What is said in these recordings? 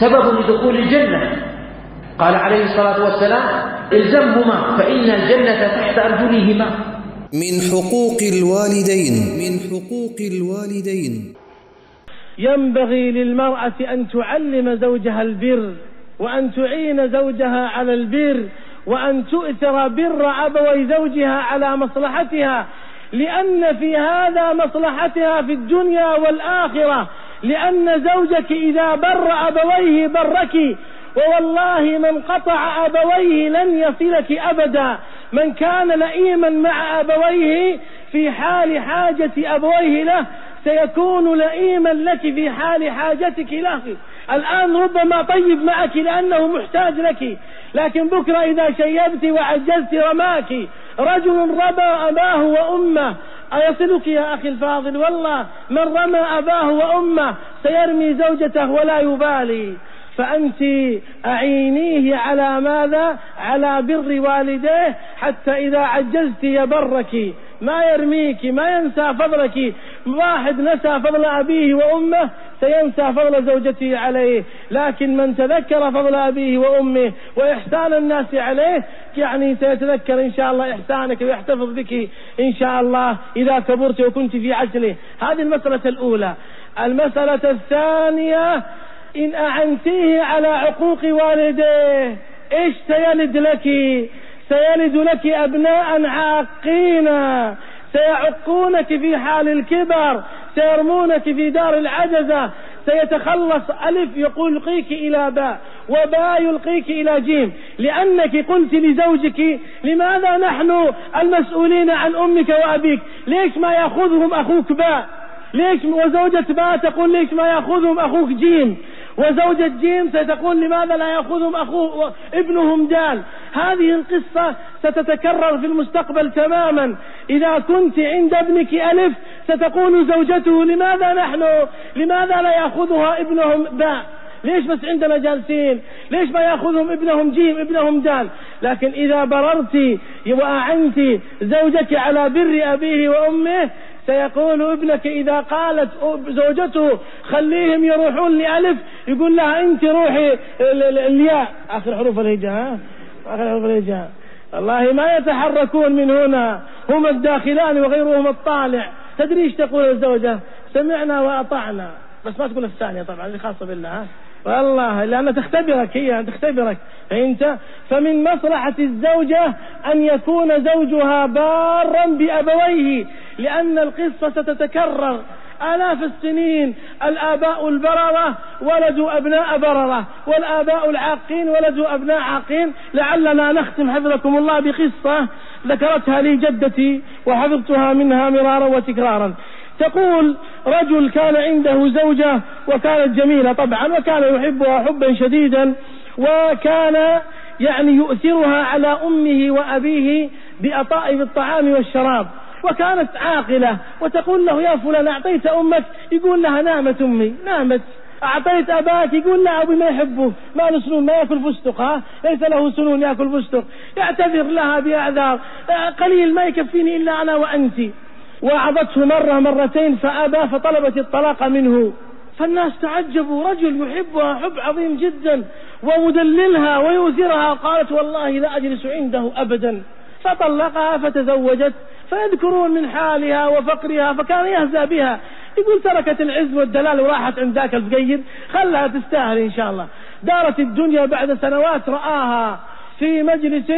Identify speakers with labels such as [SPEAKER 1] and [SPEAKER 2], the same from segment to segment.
[SPEAKER 1] سبب لدخول الجنة. قال عليه الصلاة والسلام إلزمهما فإن الجنة تحت أرجلهما.
[SPEAKER 2] من حقوق الوالدين. من حقوق الوالدين.
[SPEAKER 3] ينبغي للمرأة أن تعلم زوجها البر وأن تعين زوجها على البر وأن تؤثر بر أبوي زوجها على مصلحتها لأن في هذا مصلحتها في الدنيا والآخرة. لأن زوجك إذا بر أبويه برك ووالله من قطع أبويه لن يصلك أبدا. من كان لئيما مع أبويه في حال حاجة أبويه له سيكون لئيما لك في حال حاجتك له. الآن ربما طيب معك لأنه محتاج لك. لكن بكرة إذا شيبت وعجزت رماك رجل ربى أباه وأمه أيصلك يا أخي الفاضل؟ والله من رمى أباه وأمه سيرمي زوجته ولا يبالي. فأنت أعينيه على ماذا؟ على بر والديه حتى إذا عجزت يبرك ما يرميك ما ينسى فضلك. واحد نسى فضل أبيه وأمه سينسى فضل زوجته عليه لكن من تذكر فضل أبيه وأمه وإحسان الناس عليه يعني سيتذكر إن شاء الله إحسانك ويحتفظ بك إن شاء الله إذا كبرت وكنت في عجله. هذه المسألة الأولى. المسألة الثانية إن أعنتيه على عقوق والديه إيش سيلد لك؟ سيلد لك أبناء عاقين سيعقونك في حال الكبر سيرمونك في دار العجزة سيتخلص ألف يلقيك إلى باء وباء يلقيك إلى جيم. لأنك قلت لزوجك لماذا نحن المسؤولين عن أمك وأبيك؟ ليش ما يأخذهم أخوك باء؟ ليش وزوجة باء تقول ليش ما يأخذهم أخوك جيم؟ وزوجة جيم ستقول لماذا لا يأخذهم أخوه ابنهم دال هذه القصة ستتكرر في المستقبل تماما. إذا كنت عند ابنك ألف ستقول زوجته لماذا نحن؟ لماذا لا يأخذها ابنهم باء؟ ليش بس عندنا جالسين؟ ليش ما يأخذهم ابنهم جيم ابنهم دال لكن إذا بررت وأعنت زوجك على بر أبيه وأمه سيقول ابنك إذا قالت زوجته خليهم يروحون لألف يقول لها أنت روحي الياء. آخر حروف الهجاء آخر حروف الهجاء. والله ما يتحركون من هنا هم الداخلان وغيرهم الطالع. تدري إيش تقول الزوجة؟ سمعنا وأطعنا. بس ما تقول الثانية طبعا اللي خاصة بالله والله لأنها تختبرك هي تختبرك. فهمت؟ فمن مصلحة الزوجة أن يكون زوجها بارا بأبويه. لأن القصة ستتكرر. آلاف السنين الآباء البررة ولدوا أبناء بررة والآباء العاقين ولدوا أبناء عاقين. لعلنا نختم حفظكم الله بقصة ذكرتها لي جدتي وحفظتها منها مرارا وتكرارا. تقول رجل كان عنده زوجة وكانت جميلة طبعا وكان يحبها حبا شديدا وكان يعني يؤثرها على أمه وأبيه بأطائب الطعام والشراب. وكانت عاقلة وتقول له يا فلان أعطيت أمك. يقول لها نامت أمي. نامت. أعطيت أباك. يقول لا أبي ما يحبه. ما له سنون ما يأكل فستق ها؟ ليس له سنون يأكل فستق. يعتذر لها بأعذار. قليل ما يكفيني إلا أنا وأنت. وعظته مرة مرتين فأبى فطلبت الطلاق منه. فالناس تعجبوا. رجل يحبها حب عظيم جدا. ومدللها ويؤثرها. قالت والله لا أجلس عنده أبدا. فطلقها فتزوجت. فيذكرون من حالها وفقرها فكان يهزى بها. يقول تركت العز والدلال وراحت عند ذاك الفقير خلها تستاهل إن شاء الله. دارت الدنيا بعد سنوات رآها في مجلس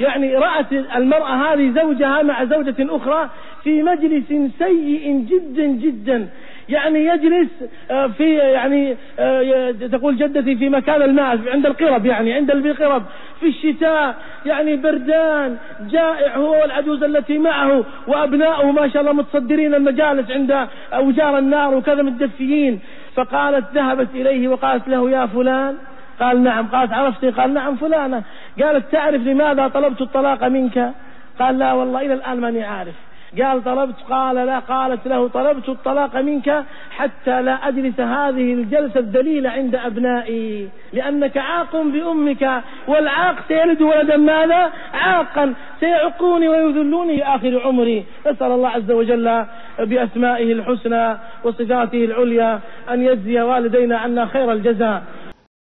[SPEAKER 3] يعني رأت المرأة هذه زوجها مع زوجة أخرى في مجلس سيء جدا جدا. يعني يجلس آه، في يعني آه، تقول جدتي في مكان الماء عند القرب يعني عند القرب في الشتاء يعني بردان جائع هو والعجوز التي معه وأبناؤه ما شاء الله متصدرين المجالس عند أوجار النار وكذا متدفيين. فقالت ذهبت إليه وقالت له يا فلان. قال نعم. قالت عرفتي قال نعم فلانة. قالت تعرف لماذا طلبت الطلاق منك؟ قال لا والله إلى الآن ماني عارف. قال طلبت قال لا قالت له طلبت الطلاق منك حتى لا أجلس هذه الجلسة الذليلة عند أبنائي لأنك عاق بأمك والعاق سيلد ولدا ماذا؟ عاقا سيعقوني ويذلوني آخر عمري. نسأل الله عز وجل بأسمائه الحسنى وصفاته العليا أن يجزي والدينا عنا خير الجزاء.